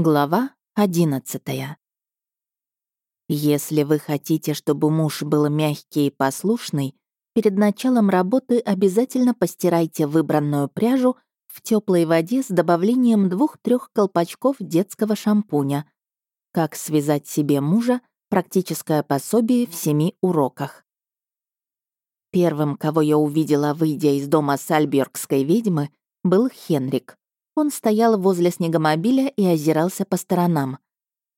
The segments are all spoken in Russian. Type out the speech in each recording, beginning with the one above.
Глава одиннадцатая. Если вы хотите, чтобы муж был мягкий и послушный, перед началом работы обязательно постирайте выбранную пряжу в теплой воде с добавлением двух-трех колпачков детского шампуня. Как связать себе мужа — практическое пособие в семи уроках. Первым, кого я увидела, выйдя из дома сальбергской ведьмы, был Хенрик. Он стоял возле снегомобиля и озирался по сторонам.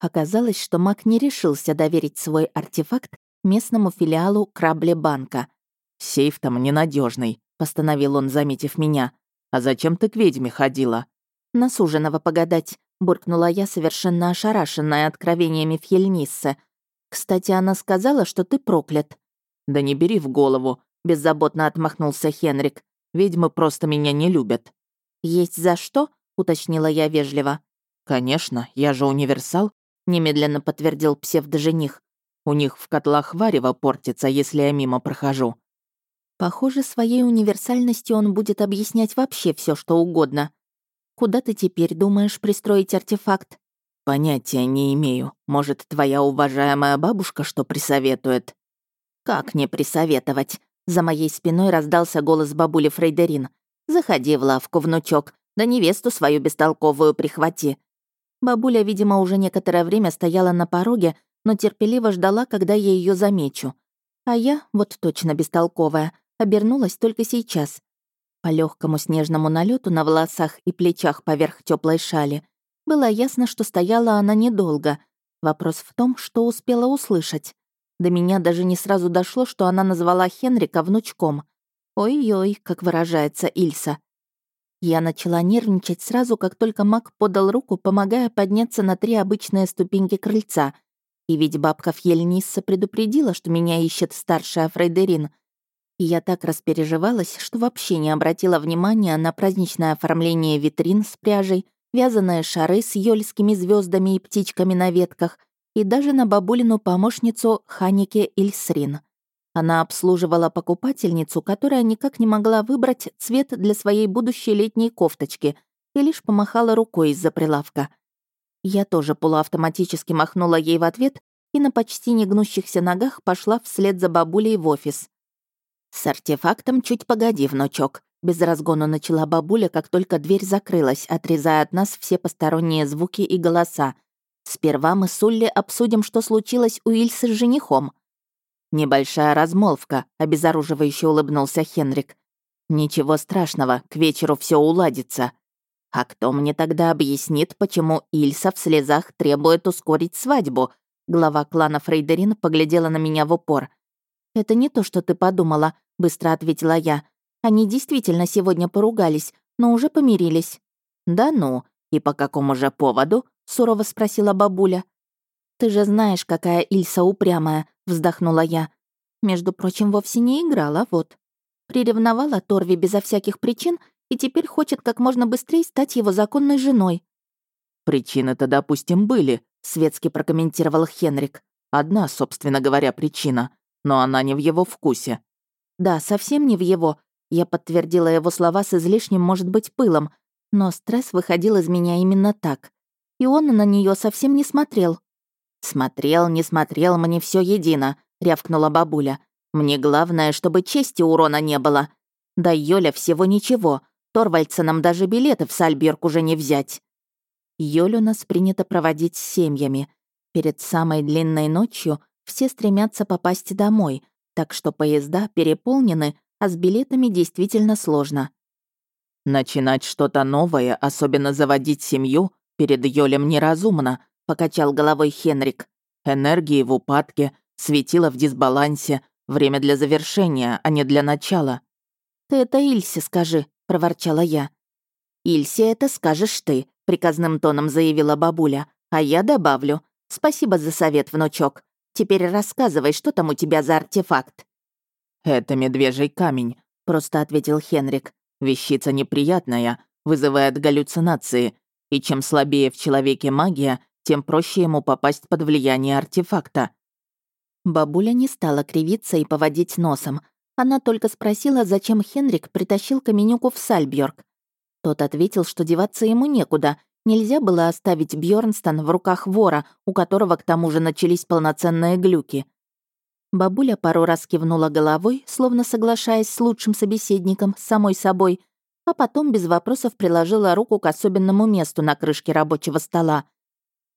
Оказалось, что Мак не решился доверить свой артефакт местному филиалу Крабле-банка. «Сейф там ненадежный, постановил он, заметив меня. «А зачем ты к ведьме ходила?» «На суженого погадать», — буркнула я, совершенно ошарашенная откровениями Фьельниссе. «Кстати, она сказала, что ты проклят». «Да не бери в голову», — беззаботно отмахнулся Хенрик. «Ведьмы просто меня не любят». «Есть за что?» — уточнила я вежливо. «Конечно, я же универсал», — немедленно подтвердил псевдожених. «У них в котлах варево портится, если я мимо прохожу». Похоже, своей универсальностью он будет объяснять вообще все, что угодно. «Куда ты теперь думаешь пристроить артефакт?» «Понятия не имею. Может, твоя уважаемая бабушка что присоветует?» «Как не присоветовать?» За моей спиной раздался голос бабули Фрейдерин. Заходи в лавку, внучок, да невесту свою бестолковую прихвати». Бабуля, видимо, уже некоторое время стояла на пороге, но терпеливо ждала, когда я ее замечу. А я, вот точно бестолковая, обернулась только сейчас. По легкому снежному налету на волосах и плечах поверх теплой шали было ясно, что стояла она недолго. Вопрос в том, что успела услышать. До меня даже не сразу дошло, что она назвала Хенрика внучком. Ой-ой, как выражается Ильса. Я начала нервничать сразу, как только маг подал руку, помогая подняться на три обычные ступеньки крыльца. И ведь бабка Фьельнисса предупредила, что меня ищет старшая Фрейдерин. И я так распереживалась, что вообще не обратила внимания на праздничное оформление витрин с пряжей, вязаные шары с ёльскими звездами и птичками на ветках, и даже на бабулину помощницу Ханике Ильсрин. Она обслуживала покупательницу, которая никак не могла выбрать цвет для своей будущей летней кофточки и лишь помахала рукой из-за прилавка. Я тоже полуавтоматически махнула ей в ответ и на почти негнущихся ногах пошла вслед за бабулей в офис. «С артефактом чуть погоди, внучок», — без разгона начала бабуля, как только дверь закрылась, отрезая от нас все посторонние звуки и голоса. «Сперва мы с Улли обсудим, что случилось у Ильсы с женихом. «Небольшая размолвка», — обезоруживающе улыбнулся Хенрик. «Ничего страшного, к вечеру все уладится». «А кто мне тогда объяснит, почему Ильса в слезах требует ускорить свадьбу?» Глава клана Фрейдерин поглядела на меня в упор. «Это не то, что ты подумала», — быстро ответила я. «Они действительно сегодня поругались, но уже помирились». «Да ну, и по какому же поводу?» — сурово спросила бабуля. «Ты же знаешь, какая Ильса упрямая», вздохнула я. Между прочим, вовсе не играла, вот. Приревновала Торви безо всяких причин и теперь хочет как можно быстрее стать его законной женой. «Причины-то, допустим, были», — светски прокомментировал Хенрик. «Одна, собственно говоря, причина, но она не в его вкусе». «Да, совсем не в его», — я подтвердила его слова с излишним, может быть, пылом, но стресс выходил из меня именно так. И он на нее совсем не смотрел. «Смотрел, не смотрел, мне все едино», — рявкнула бабуля. «Мне главное, чтобы чести урона не было. Да Йоля всего ничего. Торвальдса нам даже билеты в Сальберг уже не взять». Йолю нас принято проводить с семьями. Перед самой длинной ночью все стремятся попасть домой, так что поезда переполнены, а с билетами действительно сложно. «Начинать что-то новое, особенно заводить семью, перед Йолем неразумно», покачал головой Хенрик. Энергии в упадке, светило в дисбалансе, время для завершения, а не для начала. Ты это Ильсе скажи, проворчала я. Ильсе это скажешь ты, приказным тоном заявила бабуля. А я добавлю. Спасибо за совет, внучок. Теперь рассказывай, что там у тебя за артефакт. Это медвежий камень, просто ответил Хенрик. Вещица неприятная, вызывает галлюцинации, и чем слабее в человеке магия, тем проще ему попасть под влияние артефакта. Бабуля не стала кривиться и поводить носом. Она только спросила, зачем Хенрик притащил Каменюку в Сальбьорг. Тот ответил, что деваться ему некуда, Нельзя было оставить Бьорнстон в руках вора, у которого к тому же начались полноценные глюки. Бабуля пару раз кивнула головой, словно соглашаясь с лучшим собеседником, самой собой, а потом без вопросов приложила руку к особенному месту на крышке рабочего стола.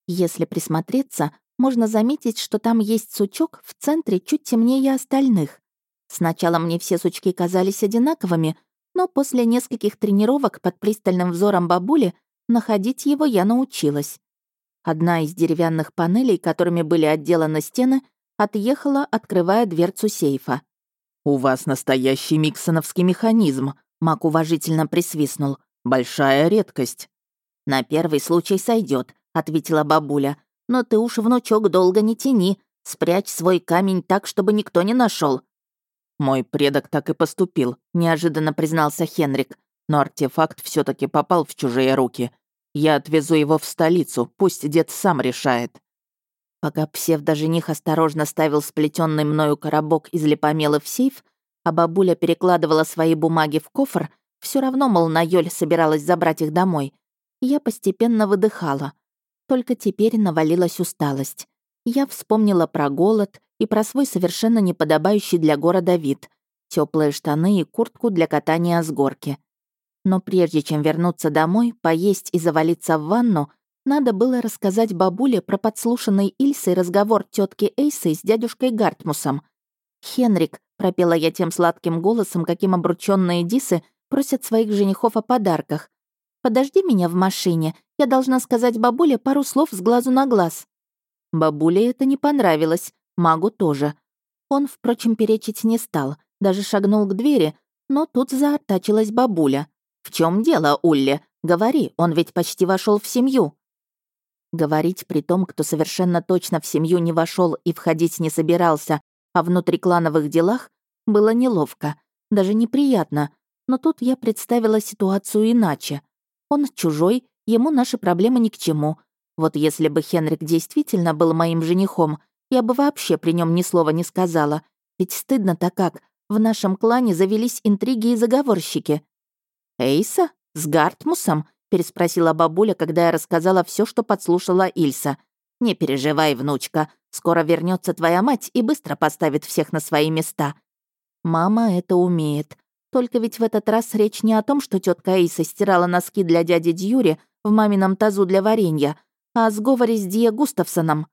Если присмотреться, можно заметить, что там есть сучок в центре чуть темнее остальных. Сначала мне все сучки казались одинаковыми, но после нескольких тренировок под пристальным взором бабули находить его я научилась. Одна из деревянных панелей, которыми были отделаны стены, отъехала, открывая дверцу сейфа. «У вас настоящий миксоновский механизм», — Мак уважительно присвистнул. «Большая редкость». «На первый случай сойдет, ответила бабуля. «Но ты уж, внучок, долго не тяни. Спрячь свой камень так, чтобы никто не нашел. «Мой предок так и поступил», — неожиданно признался Хенрик. «Но артефакт все таки попал в чужие руки. Я отвезу его в столицу, пусть дед сам решает». Пока псевдожених осторожно ставил сплетенный мною коробок из липомела в сейф, а бабуля перекладывала свои бумаги в кофр, все равно, мол, Найоль собиралась забрать их домой. Я постепенно выдыхала. Только теперь навалилась усталость. Я вспомнила про голод и про свой совершенно неподобающий для города вид, теплые штаны и куртку для катания с горки. Но прежде чем вернуться домой, поесть и завалиться в ванну, надо было рассказать бабуле про подслушанный Ильсой разговор тетки Эйсы с дядюшкой Гартмусом. «Хенрик», — пропела я тем сладким голосом, каким обрученные дисы просят своих женихов о подарках. «Подожди меня в машине, я должна сказать бабуле пару слов с глазу на глаз». Бабуле это не понравилось, магу тоже. Он, впрочем, перечить не стал, даже шагнул к двери, но тут заортачилась бабуля. «В чем дело, Улли? Говори, он ведь почти вошел в семью». Говорить при том, кто совершенно точно в семью не вошел и входить не собирался, о внутриклановых делах, было неловко, даже неприятно. Но тут я представила ситуацию иначе. Он чужой, ему наши проблемы ни к чему. Вот если бы Хенрик действительно был моим женихом, я бы вообще при нем ни слова не сказала. Ведь стыдно-то как. В нашем клане завелись интриги и заговорщики. «Эйса? С Гартмусом?» переспросила бабуля, когда я рассказала все, что подслушала Ильса. «Не переживай, внучка, скоро вернется твоя мать и быстро поставит всех на свои места». Мама это умеет. Только ведь в этот раз речь не о том, что тетка Эйса стирала носки для дяди Дьюри в мамином тазу для варенья, а о сговоре с Дия Густавсоном.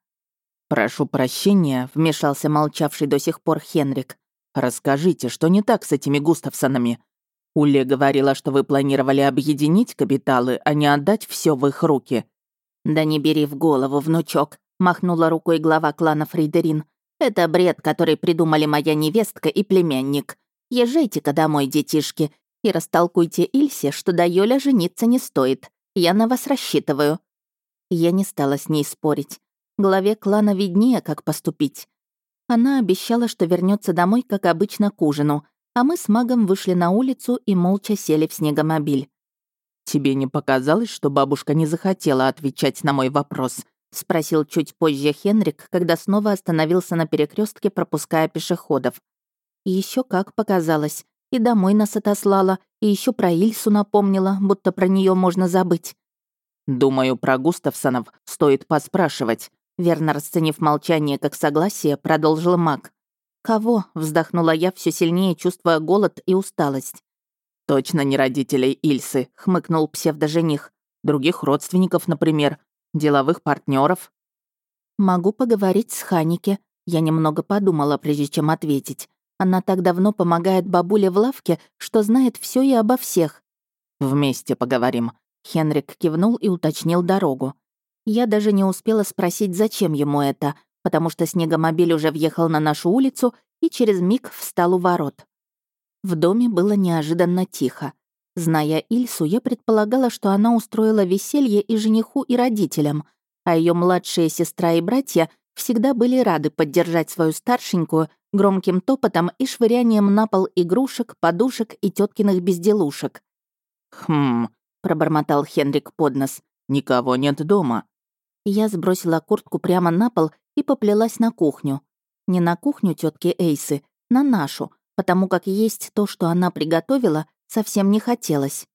«Прошу прощения», — вмешался молчавший до сих пор Хенрик. «Расскажите, что не так с этими Густавсонами? Улли говорила, что вы планировали объединить капиталы, а не отдать все в их руки». «Да не бери в голову, внучок», — махнула рукой глава клана Фрейдерин. «Это бред, который придумали моя невестка и племянник. Езжайте-ка домой, детишки, и растолкуйте Ильсе, что до Йоля жениться не стоит. Я на вас рассчитываю». Я не стала с ней спорить. Главе клана виднее, как поступить. Она обещала, что вернется домой, как обычно, к ужину, а мы с магом вышли на улицу и молча сели в снегомобиль. «Тебе не показалось, что бабушка не захотела отвечать на мой вопрос?» — спросил чуть позже Хенрик, когда снова остановился на перекрестке, пропуская пешеходов. Еще как показалось. И домой нас отослала, и еще про Ильсу напомнила, будто про нее можно забыть. «Думаю, про Густавсонов стоит поспрашивать», верно расценив молчание как согласие, продолжил маг. «Кого?» — вздохнула я, все сильнее чувствуя голод и усталость. «Точно не родителей Ильсы», — хмыкнул псевдожених. «Других родственников, например, деловых партнеров. «Могу поговорить с Ханике». Я немного подумала, прежде чем ответить. Она так давно помогает бабуле в лавке, что знает все и обо всех. «Вместе поговорим». Хенрик кивнул и уточнил дорогу. Я даже не успела спросить, зачем ему это, потому что снегомобиль уже въехал на нашу улицу и через миг встал у ворот. В доме было неожиданно тихо. Зная Ильсу, я предполагала, что она устроила веселье и жениху, и родителям, а ее младшая сестра и братья всегда были рады поддержать свою старшенькую громким топотом и швырянием на пол игрушек, подушек и теткиных безделушек. «Хм», — пробормотал Хенрик под нос, — «никого нет дома». Я сбросила куртку прямо на пол и поплелась на кухню. Не на кухню тетки Эйсы, на нашу, потому как есть то, что она приготовила, совсем не хотелось.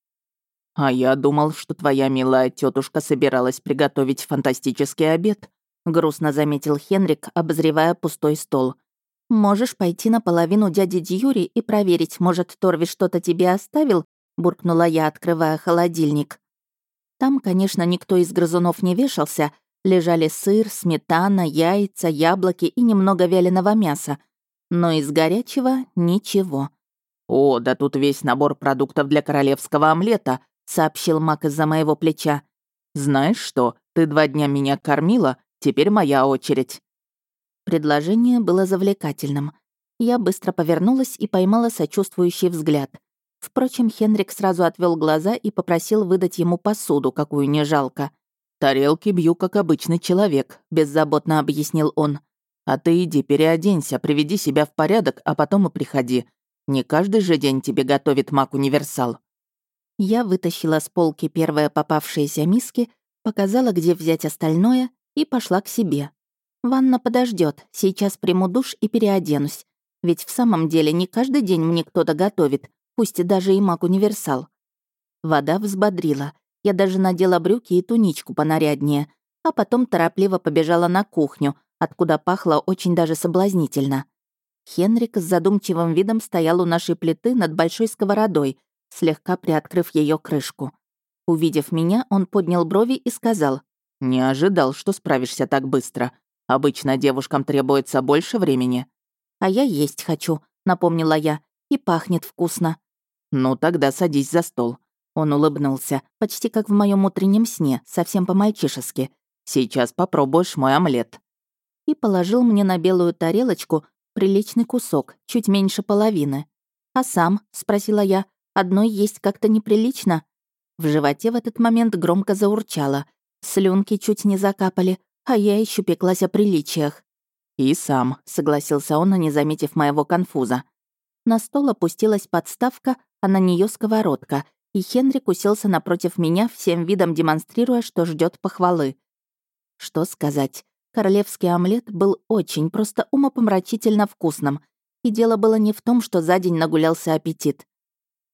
«А я думал, что твоя милая тетушка собиралась приготовить фантастический обед», грустно заметил Хенрик, обозревая пустой стол. «Можешь пойти на половину дяди Дьюри и проверить, может, Торви что-то тебе оставил?» буркнула я, открывая холодильник. Там, конечно, никто из грызунов не вешался, лежали сыр, сметана, яйца, яблоки и немного вяленого мяса. Но из горячего — ничего. «О, да тут весь набор продуктов для королевского омлета», — сообщил Мак из-за моего плеча. «Знаешь что, ты два дня меня кормила, теперь моя очередь». Предложение было завлекательным. Я быстро повернулась и поймала сочувствующий взгляд. Впрочем, Хенрик сразу отвел глаза и попросил выдать ему посуду, какую не жалко. «Тарелки бью, как обычный человек», — беззаботно объяснил он. «А ты иди переоденься, приведи себя в порядок, а потом и приходи. Не каждый же день тебе готовит маг-универсал». Я вытащила с полки первые попавшиеся миски, показала, где взять остальное, и пошла к себе. Ванна подождет. сейчас приму душ и переоденусь. Ведь в самом деле не каждый день мне кто-то готовит, пусть даже и маг-универсал. Вода взбодрила. Я даже надела брюки и туничку понаряднее, а потом торопливо побежала на кухню, откуда пахло очень даже соблазнительно. Хенрик с задумчивым видом стоял у нашей плиты над большой сковородой, слегка приоткрыв ее крышку. Увидев меня, он поднял брови и сказал, «Не ожидал, что справишься так быстро. Обычно девушкам требуется больше времени». «А я есть хочу», — напомнила я, — «и пахнет вкусно». «Ну, тогда садись за стол». Он улыбнулся, почти как в моем утреннем сне, совсем по-мальчишески. «Сейчас попробуешь мой омлет». И положил мне на белую тарелочку приличный кусок, чуть меньше половины. «А сам?» — спросила я. «Одной есть как-то неприлично». В животе в этот момент громко заурчало. Слюнки чуть не закапали, а я еще пеклась о приличиях. «И сам», — согласился он, не заметив моего конфуза. На стол опустилась подставка, а на нее сковородка, и Хенрик уселся напротив меня, всем видом демонстрируя, что ждет похвалы. Что сказать, королевский омлет был очень просто умопомрачительно вкусным, и дело было не в том, что за день нагулялся аппетит.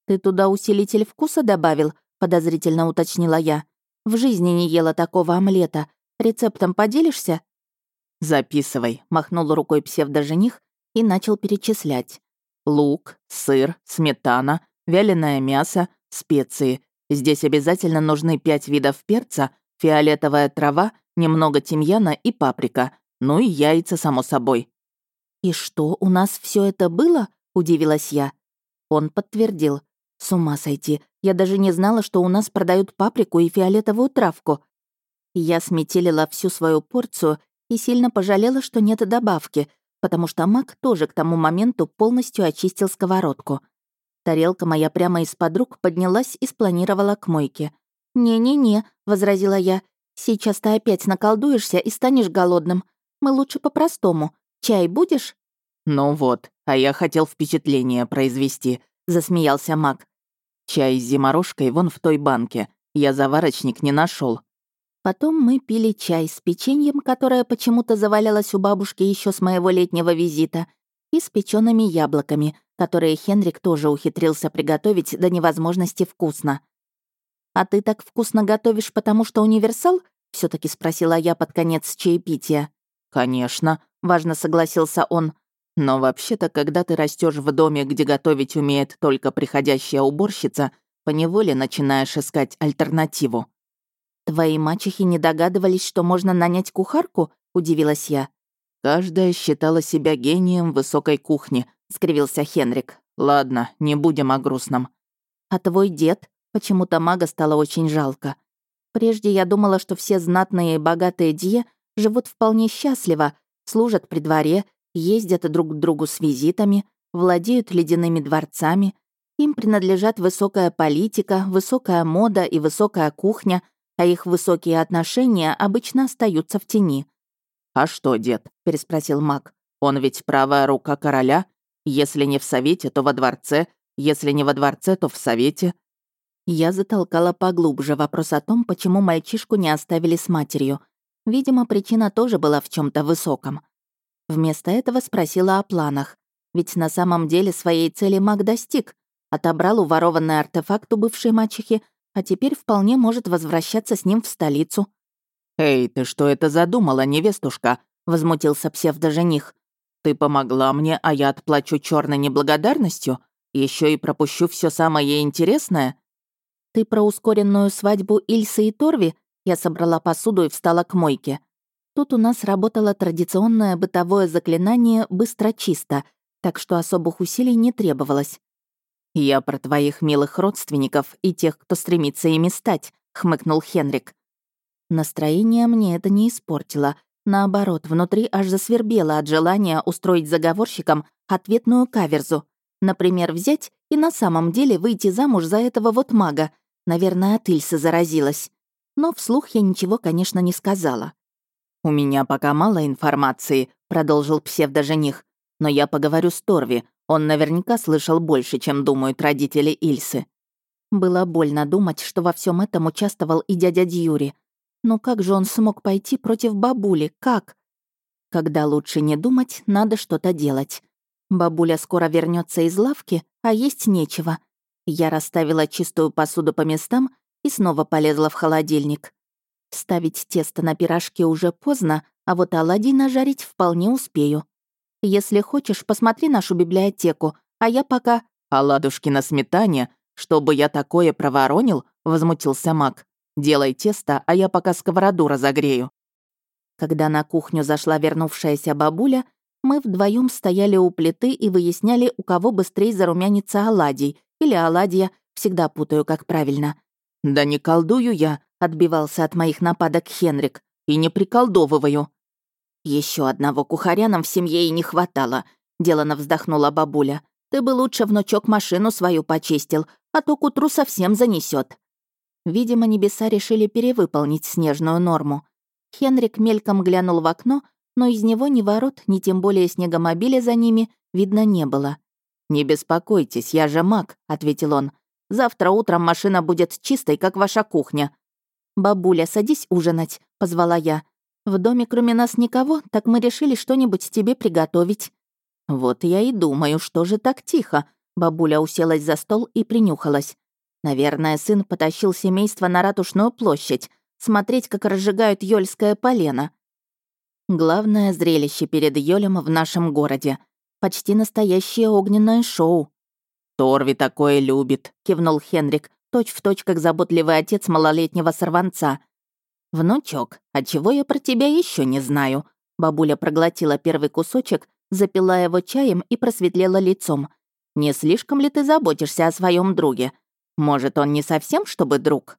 «Ты туда усилитель вкуса добавил?» — подозрительно уточнила я. «В жизни не ела такого омлета. Рецептом поделишься?» «Записывай», — махнул рукой псевдожених и начал перечислять лук, сыр, сметана, вяленое мясо, специи. Здесь обязательно нужны пять видов перца, фиолетовая трава, немного тимьяна и паприка, ну и яйца, само собой. «И что, у нас все это было?» — удивилась я. Он подтвердил. «С ума сойти. Я даже не знала, что у нас продают паприку и фиолетовую травку». Я сметелила всю свою порцию и сильно пожалела, что нет добавки — потому что маг тоже к тому моменту полностью очистил сковородку. Тарелка моя прямо из-под рук поднялась и спланировала к мойке. «Не-не-не», — возразила я, — «сейчас ты опять наколдуешься и станешь голодным. Мы лучше по-простому. Чай будешь?» «Ну вот, а я хотел впечатление произвести», — засмеялся маг. «Чай с зиморожкой вон в той банке. Я заварочник не нашел. Потом мы пили чай с печеньем, которое почему-то завалялось у бабушки еще с моего летнего визита, и с печеными яблоками, которые Хенрик тоже ухитрился приготовить до невозможности вкусно. «А ты так вкусно готовишь, потому что универсал?» — все таки спросила я под конец чаепития. «Конечно», — важно согласился он. «Но вообще-то, когда ты растешь в доме, где готовить умеет только приходящая уборщица, поневоле начинаешь искать альтернативу». «Твои мачехи не догадывались, что можно нанять кухарку?» — удивилась я. «Каждая считала себя гением высокой кухни», — скривился Хенрик. «Ладно, не будем о грустном». «А твой дед?» Почему-то мага стало очень жалко. Прежде я думала, что все знатные и богатые Дье живут вполне счастливо, служат при дворе, ездят друг к другу с визитами, владеют ледяными дворцами. Им принадлежат высокая политика, высокая мода и высокая кухня, а их высокие отношения обычно остаются в тени. «А что, дед?» — переспросил маг. «Он ведь правая рука короля. Если не в совете, то во дворце. Если не во дворце, то в совете». Я затолкала поглубже вопрос о том, почему мальчишку не оставили с матерью. Видимо, причина тоже была в чем то высоком. Вместо этого спросила о планах. Ведь на самом деле своей цели маг достиг. Отобрал у ворованный артефакт у бывшей мачехи, а теперь вполне может возвращаться с ним в столицу. «Эй, ты что это задумала, невестушка?» — возмутился псевдожених. «Ты помогла мне, а я отплачу черной неблагодарностью? Еще и пропущу все самое интересное?» «Ты про ускоренную свадьбу Ильсы и Торви?» Я собрала посуду и встала к мойке. Тут у нас работало традиционное бытовое заклинание «быстро-чисто», так что особых усилий не требовалось. «Я про твоих милых родственников и тех, кто стремится ими стать», — хмыкнул Хенрик. Настроение мне это не испортило. Наоборот, внутри аж засвербело от желания устроить заговорщикам ответную каверзу. Например, взять и на самом деле выйти замуж за этого вот мага. Наверное, от Ильсы заразилась. Но вслух я ничего, конечно, не сказала. «У меня пока мало информации», — продолжил псевдожених. «Но я поговорю с Торви. Он наверняка слышал больше, чем думают родители Ильсы». Было больно думать, что во всем этом участвовал и дядя Дьюри. Но как же он смог пойти против бабули? Как? Когда лучше не думать, надо что-то делать. Бабуля скоро вернется из лавки, а есть нечего. Я расставила чистую посуду по местам и снова полезла в холодильник. Ставить тесто на пирожки уже поздно, а вот оладий нажарить вполне успею. Если хочешь, посмотри нашу библиотеку, а я пока...» «Оладушки на сметане? Чтобы я такое проворонил?» — возмутился маг. «Делай тесто, а я пока сковороду разогрею». Когда на кухню зашла вернувшаяся бабуля, мы вдвоем стояли у плиты и выясняли, у кого быстрее зарумянится оладий, или оладья, всегда путаю, как правильно. «Да не колдую я», отбивался от моих нападок Хенрик. «И не приколдовываю». Еще одного кухаря нам в семье и не хватало», — делано вздохнула бабуля. «Ты бы лучше, внучок, машину свою почистил, а то к утру совсем занесет. Видимо, небеса решили перевыполнить снежную норму. Хенрик мельком глянул в окно, но из него ни ворот, ни тем более снегомобиля за ними видно не было. «Не беспокойтесь, я же маг», — ответил он. «Завтра утром машина будет чистой, как ваша кухня. «Бабуля, садись ужинать», — позвала я. «В доме кроме нас никого, так мы решили что-нибудь тебе приготовить». «Вот я и думаю, что же так тихо?» Бабуля уселась за стол и принюхалась. Наверное, сын потащил семейство на Ратушную площадь, смотреть, как разжигают ёльское полено. Главное зрелище перед Ёлем в нашем городе. Почти настоящее огненное шоу. «Торви такое любит», — кивнул Хенрик, точь-в-точь, точь, как заботливый отец малолетнего сорванца. «Внучок, а чего я про тебя еще не знаю?» Бабуля проглотила первый кусочек, запила его чаем и просветлела лицом. «Не слишком ли ты заботишься о своем друге? Может, он не совсем, чтобы друг?»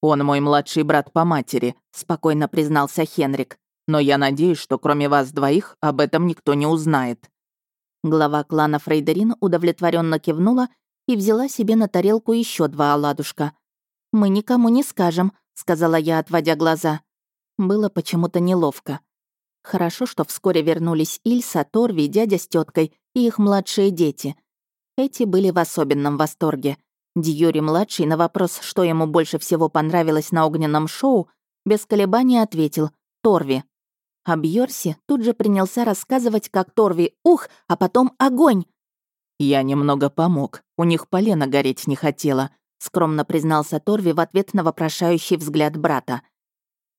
«Он мой младший брат по матери», — спокойно признался Хенрик. «Но я надеюсь, что кроме вас двоих об этом никто не узнает». Глава клана Фрейдерин удовлетворенно кивнула и взяла себе на тарелку еще два оладушка. «Мы никому не скажем», — сказала я, отводя глаза. Было почему-то неловко. Хорошо, что вскоре вернулись Ильса, Торви, дядя с теткой и их младшие дети. Эти были в особенном восторге. Дьюри-младший на вопрос, что ему больше всего понравилось на огненном шоу, без колебаний ответил «Торви». А Бьорси тут же принялся рассказывать, как Торви «Ух!», а потом «Огонь!». «Я немного помог. У них полено гореть не хотела», — скромно признался Торви в ответ на вопрошающий взгляд брата.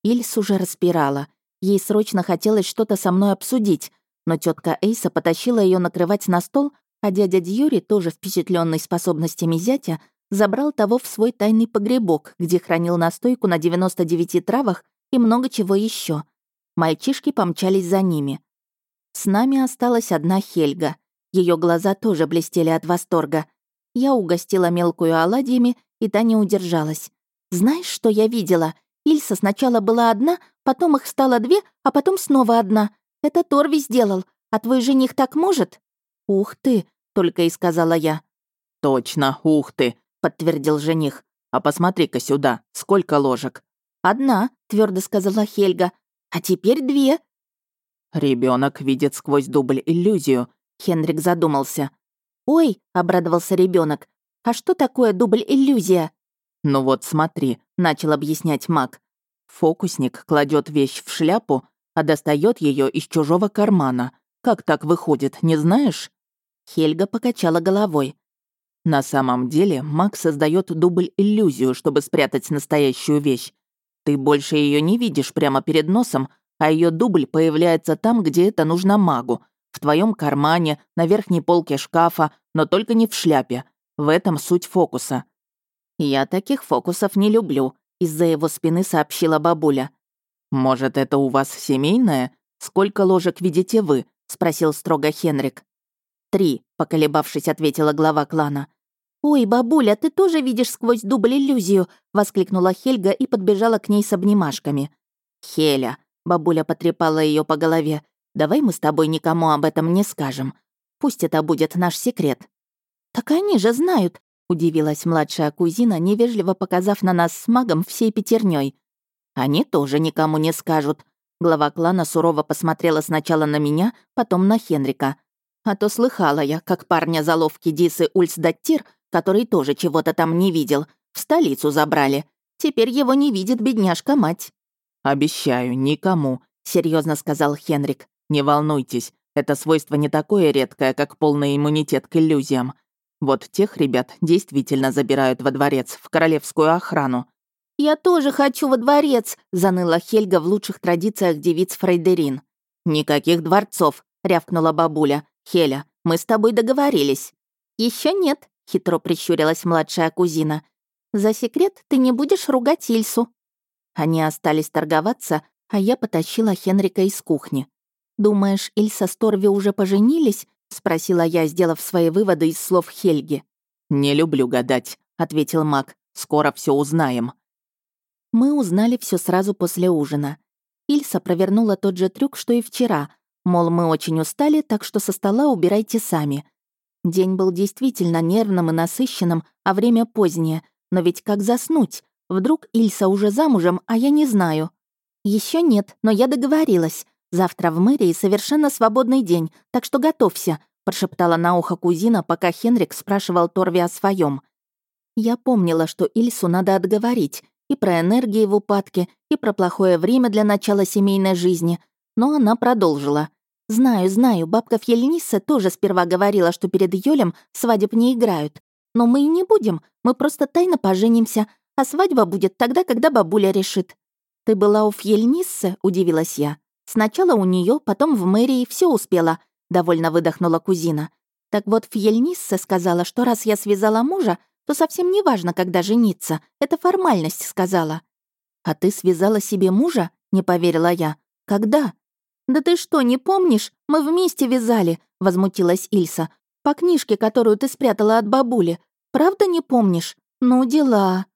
Ильс уже распирала. Ей срочно хотелось что-то со мной обсудить, но тетка Эйса потащила ее накрывать на стол, а дядя Дьюри, тоже впечатленный способностями зятя, забрал того в свой тайный погребок, где хранил настойку на 99 травах и много чего еще. Мальчишки помчались за ними. С нами осталась одна Хельга — ее глаза тоже блестели от восторга. Я угостила мелкую оладьями, и та не удержалась. «Знаешь, что я видела? Ильса сначала была одна, потом их стало две, а потом снова одна. Это Торви сделал. А твой жених так может?» «Ух ты!» — только и сказала я. «Точно, ух ты!» — подтвердил жених. «А посмотри-ка сюда, сколько ложек?» «Одна», — твердо сказала Хельга. «А теперь две». Ребенок видит сквозь дубль иллюзию», Хенрик задумался. «Ой», — обрадовался ребенок, «а что такое дубль-иллюзия?» «Ну вот смотри», — начал объяснять маг. Фокусник кладет вещь в шляпу, а достает ее из чужого кармана. Как так выходит, не знаешь? Хельга покачала головой. На самом деле, маг создает дубль-иллюзию, чтобы спрятать настоящую вещь. Ты больше ее не видишь прямо перед носом, а ее дубль появляется там, где это нужно магу. В твоем кармане, на верхней полке шкафа, но только не в шляпе. В этом суть фокуса. «Я таких фокусов не люблю», — из-за его спины сообщила бабуля. «Может, это у вас семейное? Сколько ложек видите вы?» — спросил строго Хенрик. «Три», — поколебавшись, ответила глава клана. «Ой, бабуля, ты тоже видишь сквозь дубль иллюзию!» — воскликнула Хельга и подбежала к ней с обнимашками. «Хеля!» — бабуля потрепала ее по голове. «Давай мы с тобой никому об этом не скажем. Пусть это будет наш секрет». «Так они же знают!» — удивилась младшая кузина, невежливо показав на нас с магом всей пятерней. «Они тоже никому не скажут». Глава клана сурово посмотрела сначала на меня, потом на Хенрика — а то слыхала я, как парня заловки Дисы Ульсдаттир, который тоже чего-то там не видел, в столицу забрали. Теперь его не видит бедняжка-мать». «Обещаю, никому», — серьезно сказал Хенрик. «Не волнуйтесь, это свойство не такое редкое, как полный иммунитет к иллюзиям. Вот тех ребят действительно забирают во дворец, в королевскую охрану». «Я тоже хочу во дворец», — заныла Хельга в лучших традициях девиц Фрейдерин. «Никаких дворцов», — рявкнула бабуля. «Хеля, мы с тобой договорились». Еще нет», — хитро прищурилась младшая кузина. «За секрет ты не будешь ругать Ильсу». Они остались торговаться, а я потащила Хенрика из кухни. «Думаешь, Ильса с Торви уже поженились?» — спросила я, сделав свои выводы из слов Хельги. «Не люблю гадать», — ответил маг. «Скоро все узнаем». Мы узнали все сразу после ужина. Ильса провернула тот же трюк, что и вчера, Мол, мы очень устали, так что со стола убирайте сами. День был действительно нервным и насыщенным, а время позднее. Но ведь как заснуть? Вдруг Ильса уже замужем, а я не знаю. Еще нет, но я договорилась. Завтра в мэрии совершенно свободный день, так что готовься», — прошептала на ухо кузина, пока Хенрик спрашивал Торви о своем. Я помнила, что Ильсу надо отговорить и про энергии в упадке, и про плохое время для начала семейной жизни, но она продолжила. «Знаю, знаю, бабка Фьельнисса тоже сперва говорила, что перед Йолем свадеб не играют. Но мы и не будем, мы просто тайно поженимся, а свадьба будет тогда, когда бабуля решит». «Ты была у Фьельниссы?» — удивилась я. «Сначала у нее, потом в мэрии, все успела», — довольно выдохнула кузина. «Так вот, Фьельнисса сказала, что раз я связала мужа, то совсем не важно, когда жениться. Это формальность», — сказала. «А ты связала себе мужа?» — не поверила я. «Когда?» «Да ты что, не помнишь? Мы вместе вязали», — возмутилась Ильса. «По книжке, которую ты спрятала от бабули. Правда не помнишь? Ну, дела».